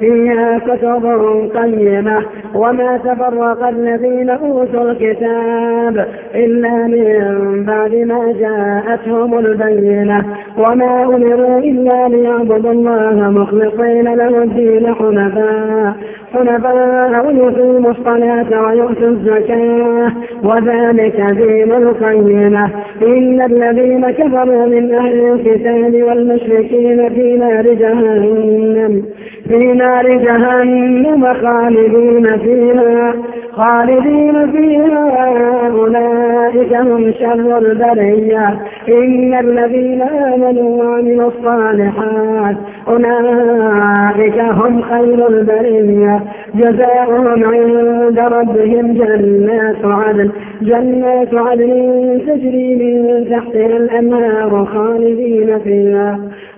فيها كتب قيمة وما تفرق الذين أوتوا الكتاب إلا من بعد ما جاءتهم البينة وما أمروا إلا ليعبدوا الله مخلصين له الدين حنفاء حنفاء ويقيموا الصلاة ويؤتوا الزكاة وذلك دين القيمة إن الذين كفروا من أهل الكتاب والمشركين في نار جهنم في نار جهنم خالدين فيها خالدين فيها. أولئك هم شر البرية. إن الذين آمنوا وعملوا الصالحات أولئك هم خير البرية. جزاؤهم عند ربهم جنات عدن. جنات عدن تجري من تحتها الأنهار خالدين فيها.